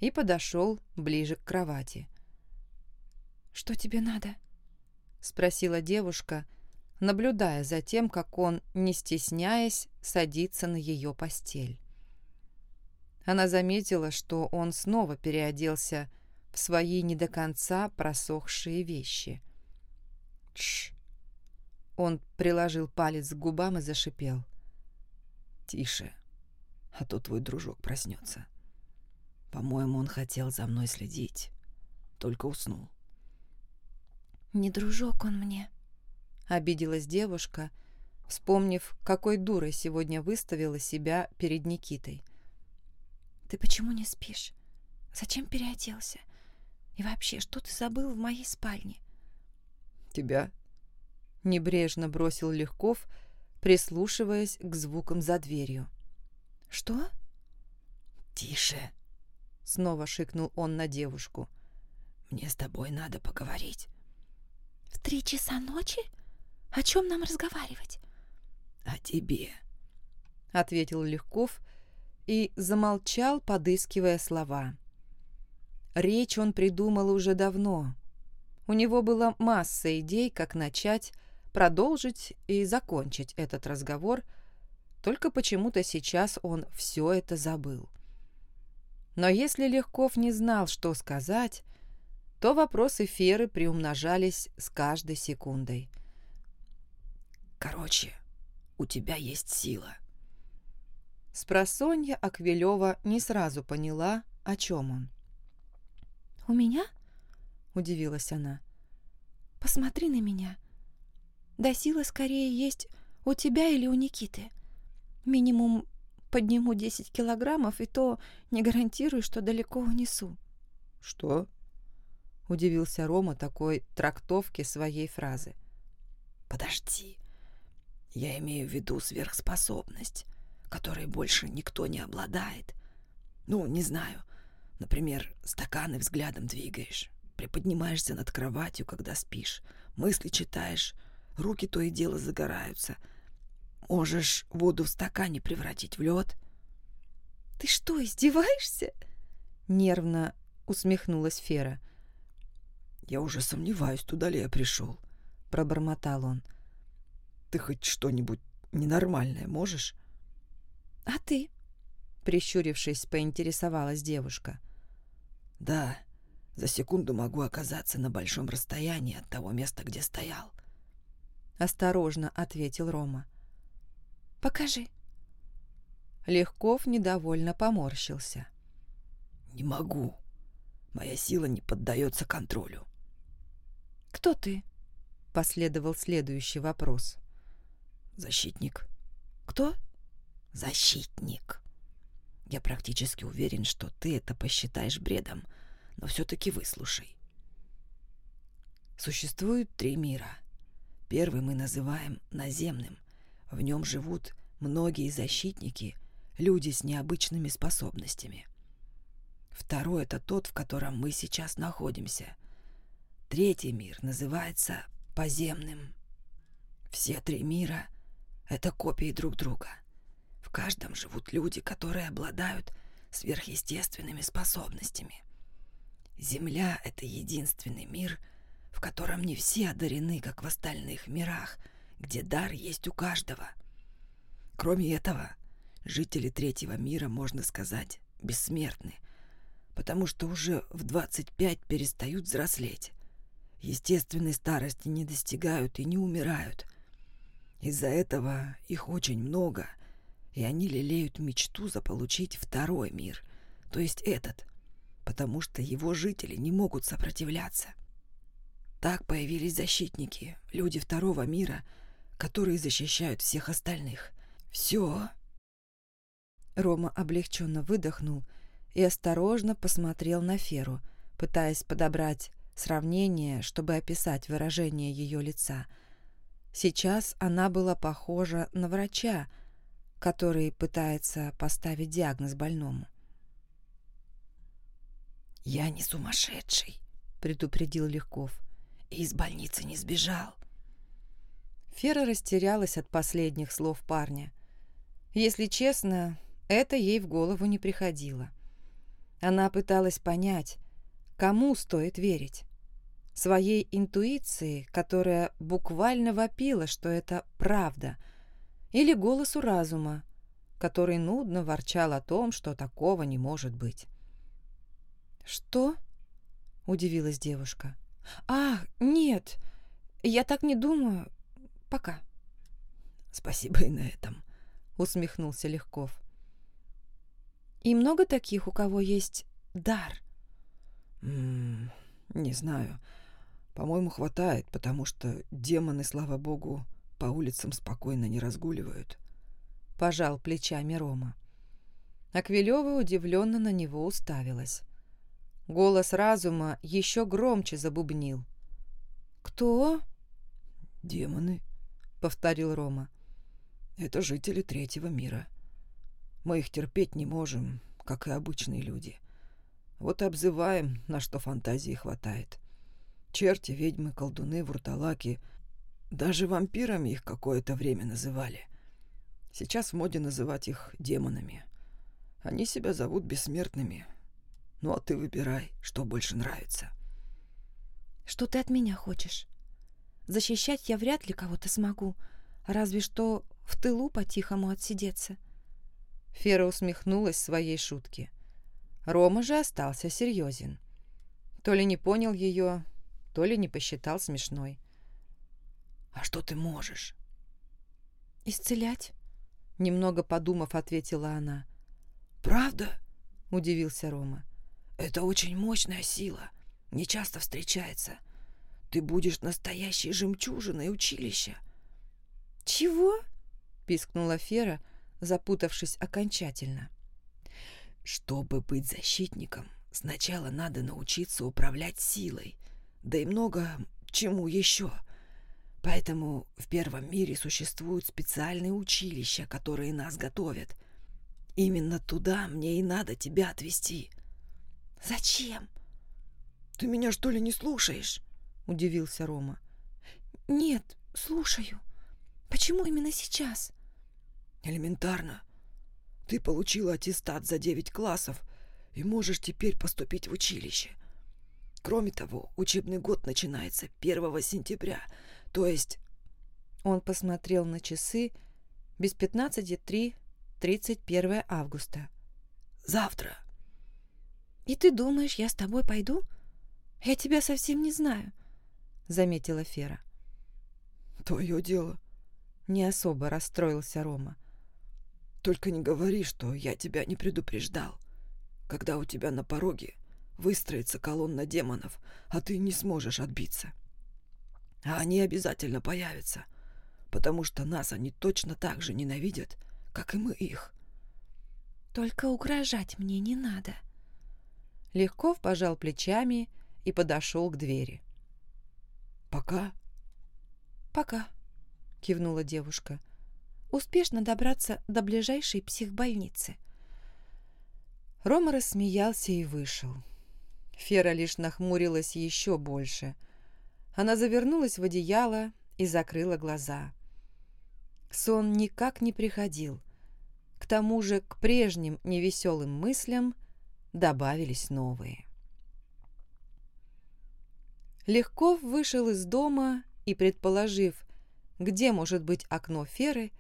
и подошел ближе к кровати. «Что тебе надо?» — спросила девушка, наблюдая за тем, как он, не стесняясь, садится на ее постель. Она заметила, что он снова переоделся в свои не до конца просохшие вещи. «Тш!» Он приложил палец к губам и зашипел. «Тише!» а то твой дружок проснется. По-моему, он хотел за мной следить, только уснул. «Не дружок он мне», — обиделась девушка, вспомнив, какой дурой сегодня выставила себя перед Никитой. «Ты почему не спишь? Зачем переоделся? И вообще, что ты забыл в моей спальне?» «Тебя?» — небрежно бросил Легков, прислушиваясь к звукам за дверью. «Что?» «Тише!» — снова шикнул он на девушку. «Мне с тобой надо поговорить». «В три часа ночи? О чем нам разговаривать?» «О тебе», — ответил Легков и замолчал, подыскивая слова. Речь он придумал уже давно. У него была масса идей, как начать, продолжить и закончить этот разговор — только почему-то сейчас он все это забыл. Но если Легков не знал, что сказать, то вопросы Феры приумножались с каждой секундой. «Короче, у тебя есть сила». Спросонья Аквилева не сразу поняла, о чем он. «У меня?» – удивилась она. «Посмотри на меня. Да сила скорее есть у тебя или у Никиты. Минимум подниму 10 килограммов, и то не гарантирую, что далеко унесу. «Что?» — удивился Рома такой трактовке своей фразы. «Подожди. Я имею в виду сверхспособность, которой больше никто не обладает. Ну, не знаю. Например, стаканы взглядом двигаешь, приподнимаешься над кроватью, когда спишь, мысли читаешь, руки то и дело загораются — Можешь воду в стакане превратить в лед. Ты что, издеваешься? Нервно усмехнулась Фера. Я уже сомневаюсь, туда ли я пришел, пробормотал он. Ты хоть что-нибудь ненормальное можешь? А ты? Прищурившись, поинтересовалась девушка. Да, за секунду могу оказаться на большом расстоянии от того места, где стоял. Осторожно ответил Рома. Покажи». Легков недовольно поморщился. «Не могу. Моя сила не поддается контролю». «Кто ты?» — последовал следующий вопрос. «Защитник». «Кто?» «Защитник. Я практически уверен, что ты это посчитаешь бредом, но все-таки выслушай. Существует три мира. Первый мы называем наземным — в нем живут многие защитники, люди с необычными способностями. Второй — это тот, в котором мы сейчас находимся. Третий мир называется поземным. Все три мира — это копии друг друга. В каждом живут люди, которые обладают сверхъестественными способностями. Земля — это единственный мир, в котором не все одарены, как в остальных мирах, где дар есть у каждого. Кроме этого, жители третьего мира, можно сказать, бессмертны, потому что уже в 25 перестают взрослеть. Естественной старости не достигают и не умирают. Из-за этого их очень много, и они лелеют мечту заполучить второй мир, то есть этот, потому что его жители не могут сопротивляться. Так появились защитники, люди второго мира, которые защищают всех остальных. Все. Рома облегченно выдохнул и осторожно посмотрел на Феру, пытаясь подобрать сравнение, чтобы описать выражение ее лица. Сейчас она была похожа на врача, который пытается поставить диагноз больному. «Я не сумасшедший», — предупредил Легков и из больницы не сбежал. Фера растерялась от последних слов парня. Если честно, это ей в голову не приходило. Она пыталась понять, кому стоит верить. Своей интуиции, которая буквально вопила, что это правда, или голосу разума, который нудно ворчал о том, что такого не может быть. «Что?» — удивилась девушка. «А, нет, я так не думаю. Пока». «Спасибо и на этом», — усмехнулся Легков. «И много таких, у кого есть дар?» М -м, «Не знаю. По-моему, хватает, потому что демоны, слава богу, по улицам спокойно не разгуливают». Пожал плечами Рома. Аквилева удивленно на него уставилась. Голос разума еще громче забубнил. «Кто?» «Демоны», — повторил Рома. «Это жители третьего мира. Мы их терпеть не можем, как и обычные люди. Вот и обзываем, на что фантазии хватает. Черти, ведьмы, колдуны, вурталаки. Даже вампирами их какое-то время называли. Сейчас в моде называть их демонами. Они себя зовут бессмертными, ну а ты выбирай, что больше нравится. Что ты от меня хочешь? Защищать я вряд ли кого-то смогу, разве что в тылу по-тихому отсидеться. Фера усмехнулась своей шутке. Рома же остался серьезен. То ли не понял ее, то ли не посчитал смешной. «А что ты можешь?» «Исцелять», — немного подумав, ответила она. «Правда?» — удивился Рома. Это очень мощная сила, не часто встречается. Ты будешь настоящей жемчужиной училища. Чего? пискнула Фера, запутавшись окончательно. Чтобы быть защитником, сначала надо научиться управлять силой, да и много чему еще. Поэтому в первом мире существуют специальные училища, которые нас готовят. Именно туда мне и надо тебя отвезти. «Зачем?» «Ты меня, что ли, не слушаешь?» — удивился Рома. «Нет, слушаю. Почему именно сейчас?» «Элементарно. Ты получила аттестат за девять классов и можешь теперь поступить в училище. Кроме того, учебный год начинается 1 сентября, то есть...» Он посмотрел на часы без пятнадцати три, тридцать первое августа. «Завтра». «И ты думаешь, я с тобой пойду? Я тебя совсем не знаю», — заметила Фера. «Твое дело», — не особо расстроился Рома. «Только не говори, что я тебя не предупреждал. Когда у тебя на пороге выстроится колонна демонов, а ты не сможешь отбиться. А они обязательно появятся, потому что нас они точно так же ненавидят, как и мы их». «Только угрожать мне не надо», — Легков пожал плечами и подошел к двери. «Пока?» «Пока», — кивнула девушка. «Успешно добраться до ближайшей психбольницы». Рома рассмеялся и вышел. Фера лишь нахмурилась еще больше. Она завернулась в одеяло и закрыла глаза. Сон никак не приходил. К тому же к прежним невеселым мыслям добавились новые. Легков вышел из дома и, предположив, где может быть окно Феры,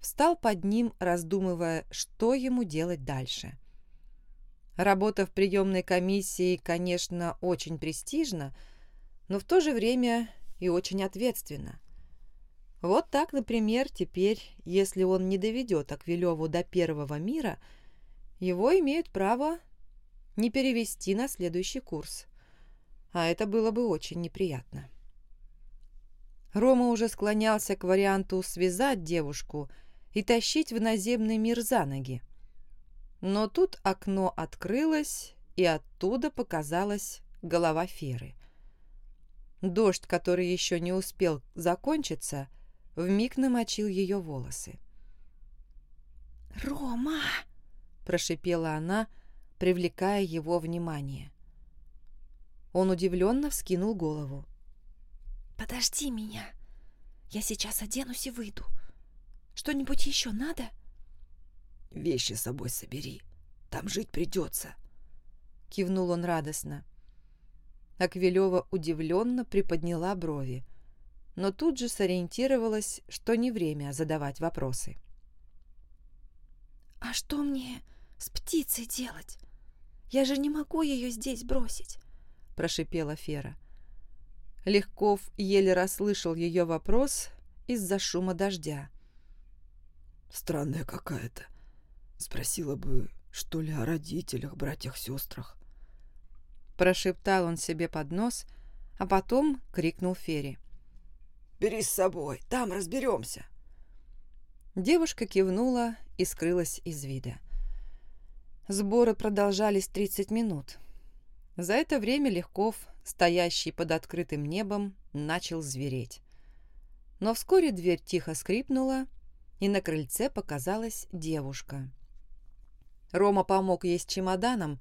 встал под ним, раздумывая, что ему делать дальше. Работа в приемной комиссии, конечно, очень престижна, но в то же время и очень ответственна. Вот так, например, теперь, если он не доведет Аквилеву до первого мира, его имеют право не перевести на следующий курс а это было бы очень неприятно. Рома уже склонялся к варианту связать девушку и тащить в наземный мир за ноги. Но тут окно открылось, и оттуда показалась голова Феры. Дождь, который еще не успел закончиться, вмиг намочил ее волосы. «Рома!» – прошипела она, привлекая его внимание. Он удивленно вскинул голову. «Подожди меня. Я сейчас оденусь и выйду. Что-нибудь еще надо?» «Вещи с собой собери. Там жить придется», — кивнул он радостно. Аквилева удивленно приподняла брови, но тут же сориентировалась, что не время задавать вопросы. «А что мне с птицей делать? Я же не могу ее здесь бросить. – прошипела Фера. Легков еле расслышал ее вопрос из-за шума дождя. «Странная какая-то. Спросила бы, что ли, о родителях, братьях, сестрах». Прошептал он себе под нос, а потом крикнул Фере. «Бери с собой, там разберемся». Девушка кивнула и скрылась из вида. Сборы продолжались 30 минут. За это время Легков, стоящий под открытым небом, начал звереть. Но вскоре дверь тихо скрипнула, и на крыльце показалась девушка. Рома помог ей с чемоданом,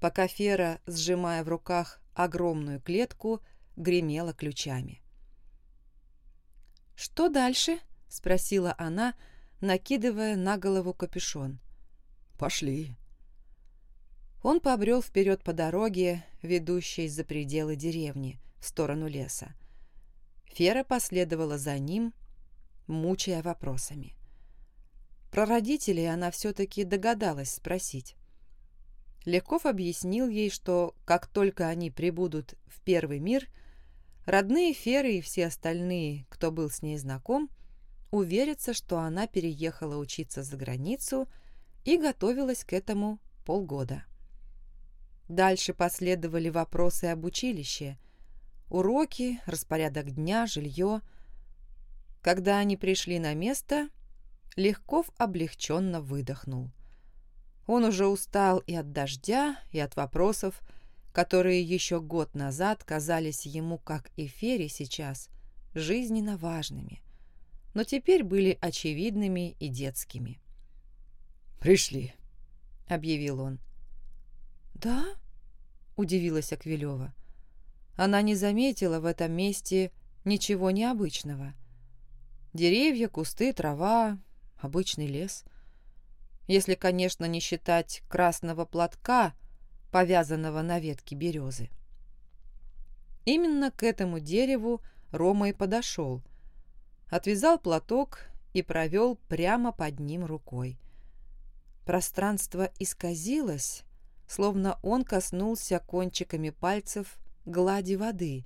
пока Фера, сжимая в руках огромную клетку, гремела ключами. «Что дальше?» — спросила она, накидывая на голову капюшон. «Пошли», он побрел вперед по дороге, ведущей за пределы деревни, в сторону леса. Фера последовала за ним, мучая вопросами. Про родителей она все-таки догадалась спросить. Леков объяснил ей, что как только они прибудут в Первый мир, родные Феры и все остальные, кто был с ней знаком, уверятся, что она переехала учиться за границу и готовилась к этому полгода. Дальше последовали вопросы об училище, уроки, распорядок дня, жилье. Когда они пришли на место, Легков облегченно выдохнул. Он уже устал и от дождя, и от вопросов, которые еще год назад казались ему, как и Фере сейчас, жизненно важными, но теперь были очевидными и детскими. «Пришли», — объявил он. «Да?» – удивилась Аквилева. Она не заметила в этом месте ничего необычного. Деревья, кусты, трава, обычный лес. Если, конечно, не считать красного платка, повязанного на ветке березы. Именно к этому дереву Рома и подошел. Отвязал платок и провел прямо под ним рукой. Пространство исказилось, словно он коснулся кончиками пальцев глади воды,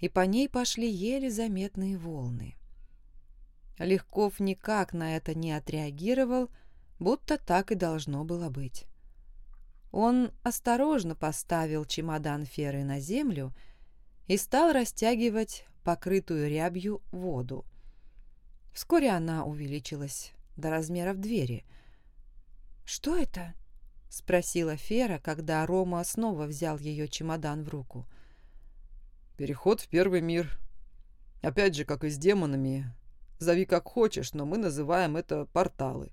и по ней пошли еле заметные волны. Легков никак на это не отреагировал, будто так и должно было быть. Он осторожно поставил чемодан Феры на землю и стал растягивать покрытую рябью воду. Вскоре она увеличилась до размеров двери. «Что это?» — спросила Фера, когда Рома снова взял ее чемодан в руку. «Переход в первый мир. Опять же, как и с демонами. Зови как хочешь, но мы называем это порталы.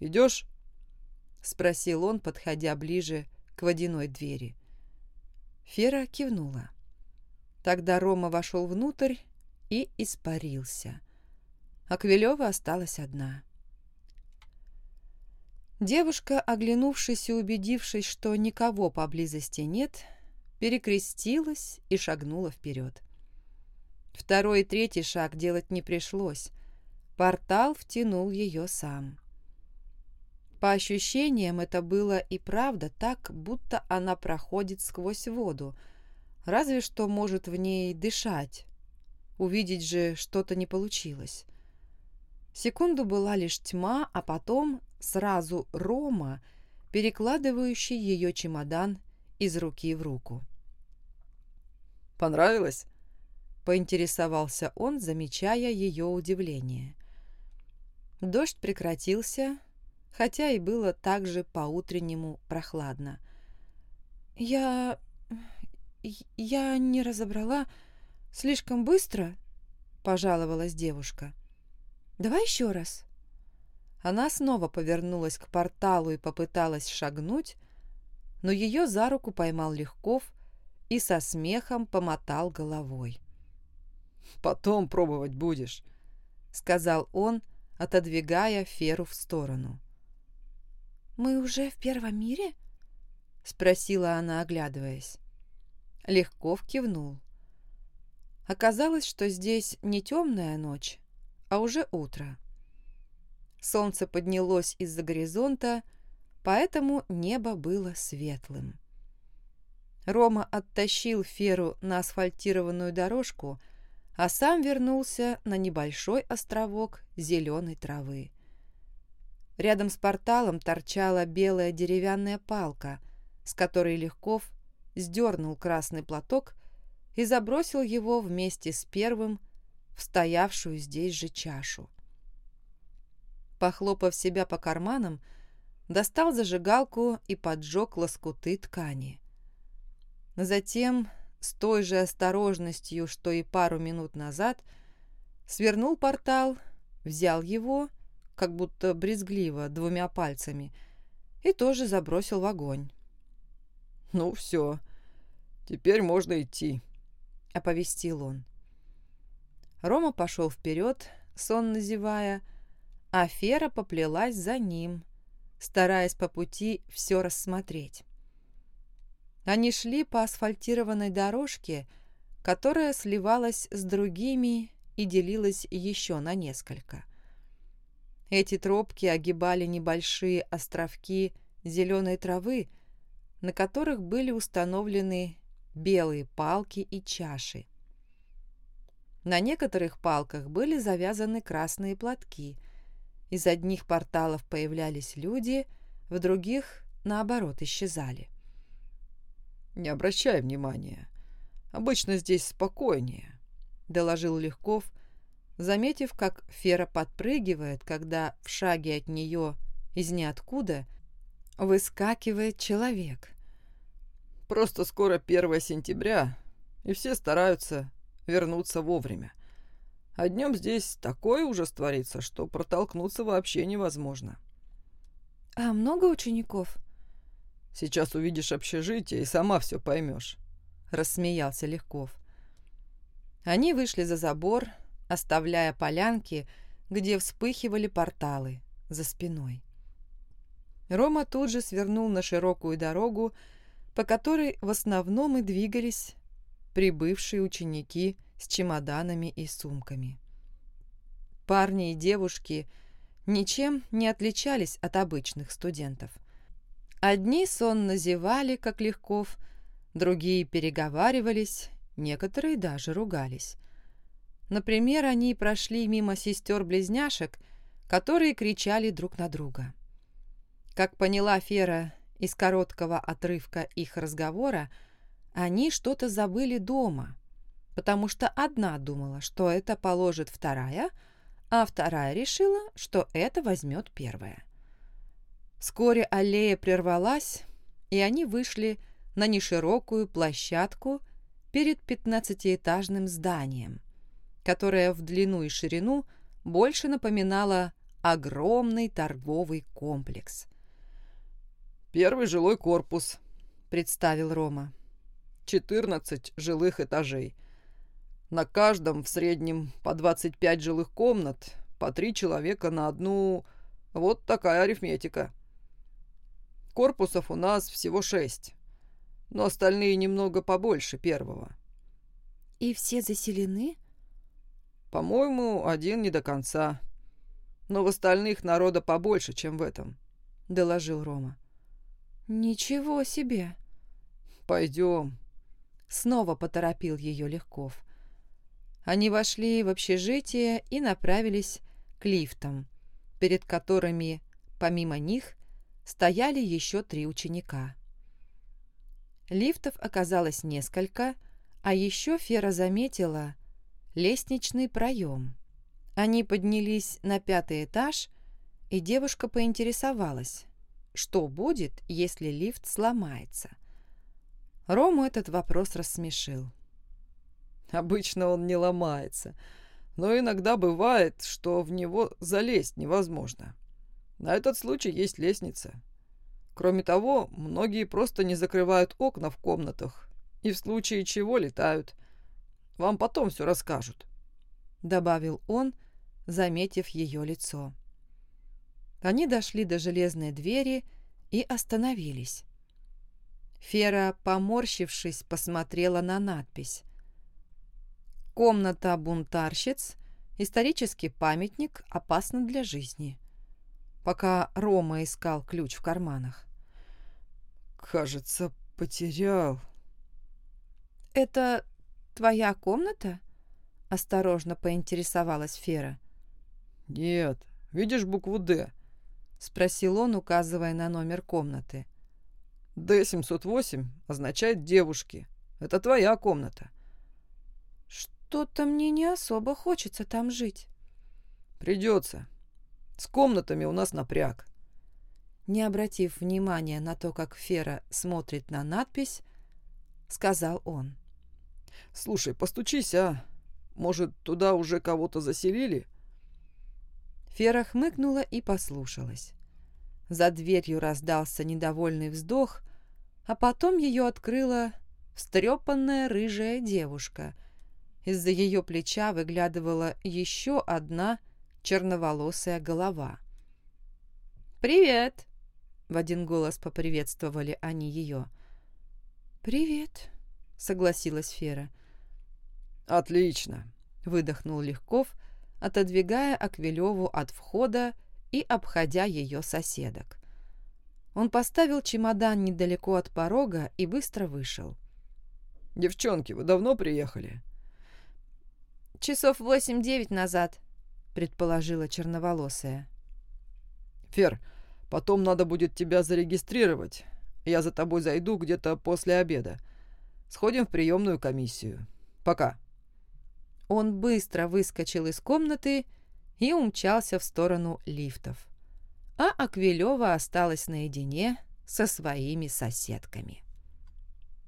Идешь?» — спросил он, подходя ближе к водяной двери. Фера кивнула. Тогда Рома вошел внутрь и испарился. Аквилева осталась одна. Девушка, оглянувшись и убедившись, что никого поблизости нет, перекрестилась и шагнула вперед. Второй и третий шаг делать не пришлось. Портал втянул ее сам. По ощущениям, это было и правда так, будто она проходит сквозь воду, разве что может в ней дышать. Увидеть же что-то не получилось. Секунду была лишь тьма, а потом сразу Рома, перекладывающий ее чемодан из руки в руку. «Понравилось?» — поинтересовался он, замечая ее удивление. Дождь прекратился, хотя и было также по-утреннему прохладно. «Я... я не разобрала слишком быстро», — пожаловалась девушка. «Давай еще раз». Она снова повернулась к порталу и попыталась шагнуть, но ее за руку поймал Легков и со смехом помотал головой. «Потом пробовать будешь», — сказал он, отодвигая Феру в сторону. «Мы уже в первом мире?» — спросила она, оглядываясь. Легков кивнул. Оказалось, что здесь не темная ночь, а уже утро. Солнце поднялось из-за горизонта, поэтому небо было светлым. Рома оттащил Феру на асфальтированную дорожку, а сам вернулся на небольшой островок зеленой травы. Рядом с порталом торчала белая деревянная палка, с которой Легков сдернул красный платок и забросил его вместе с первым в стоявшую здесь же чашу. Похлопав себя по карманам, достал зажигалку и поджег лоскуты ткани. Затем, с той же осторожностью, что и пару минут назад, свернул портал, взял его как будто брезгливо, двумя пальцами, и тоже забросил в огонь. «Ну все, теперь можно идти», — оповестил он. Рома пошел вперед, сонно зевая, а Фера поплелась за ним, стараясь по пути все рассмотреть. Они шли по асфальтированной дорожке, которая сливалась с другими и делилась еще на несколько. Эти тропки огибали небольшие островки зеленой травы, на которых были установлены белые палки и чаши. На некоторых палках были завязаны красные платки. Из одних порталов появлялись люди, в других, наоборот, исчезали. «Не обращай внимания. Обычно здесь спокойнее», — доложил Легков, заметив, как Фера подпрыгивает, когда в шаге от нее из ниоткуда выскакивает человек. «Просто скоро 1 сентября, и все стараются вернуться вовремя. А днем здесь такое ужас творится, что протолкнуться вообще невозможно». «А много учеников?» «Сейчас увидишь общежитие и сама все поймешь», — рассмеялся Легков. Они вышли за забор, оставляя полянки, где вспыхивали порталы за спиной. Рома тут же свернул на широкую дорогу, по которой в основном и двигались прибывшие ученики с чемоданами и сумками. Парни и девушки ничем не отличались от обычных студентов. Одни сонно зевали, как Легков, другие переговаривались, некоторые даже ругались. Например, они прошли мимо сестер-близняшек, которые кричали друг на друга. Как поняла Фера из короткого отрывка их разговора, они что-то забыли дома, потому что одна думала, что это положит вторая, а вторая решила, что это возьмет первая. Вскоре аллея прервалась, и они вышли на неширокую площадку перед пятнадцатиэтажным зданием – которая в длину и ширину больше напоминала огромный торговый комплекс. «Первый жилой корпус», — представил Рома. «14 жилых этажей. На каждом в среднем по 25 жилых комнат, по три человека на одну... Вот такая арифметика. Корпусов у нас всего шесть. но остальные немного побольше первого. И все заселены? По-моему, один не до конца. Но в остальных народа побольше, чем в этом, — доложил Рома. Ничего себе! Пойдем. Снова поторопил ее Легков. Они вошли в общежитие и направились к лифтам, перед которыми, помимо них, стояли еще три ученика. Лифтов оказалось несколько, а еще Фера заметила лестничный проем. Они поднялись на пятый этаж, и девушка поинтересовалась, что будет, если лифт сломается. Рому этот вопрос рассмешил. Обычно он не ломается, но иногда бывает, что в него залезть невозможно. На этот случай есть лестница. Кроме того, многие просто не закрывают окна в комнатах и в случае чего летают. Вам потом все расскажут», — добавил он, заметив ее лицо. Они дошли до железной двери и остановились. Фера, поморщившись, посмотрела на надпись. «Комната бунтарщиц. Исторический памятник. Опасно для жизни» пока Рома искал ключ в карманах. «Кажется, потерял». «Это твоя комната?» — осторожно поинтересовалась Фера. «Нет. Видишь букву «Д»?» — спросил он, указывая на номер комнаты. «Д-708 означает «девушки». Это твоя комната». «Что-то мне не особо хочется там жить». «Придется. С комнатами у нас напряг. Не обратив внимания на то, как Фера смотрит на надпись, сказал он. «Слушай, постучись, а? Может, туда уже кого-то заселили?» Фера хмыкнула и послушалась. За дверью раздался недовольный вздох, а потом ее открыла встрепанная рыжая девушка. Из-за ее плеча выглядывала еще одна черноволосая голова. «Привет!» — в один голос поприветствовали они ее. «Привет!» — согласилась Фера. «Отлично!» — выдохнул Легков, отодвигая Аквилеву от входа и обходя ее соседок. Он поставил чемодан недалеко от порога и быстро вышел. «Девчонки, вы давно приехали?» «Часов восемь-девять назад», предположила черноволосая. «Фер, потом надо будет тебя зарегистрировать. Я за тобой зайду где-то после обеда. Сходим в приемную комиссию. Пока». Он быстро выскочил из комнаты и умчался в сторону лифтов. А Аквилева осталась наедине со своими соседками.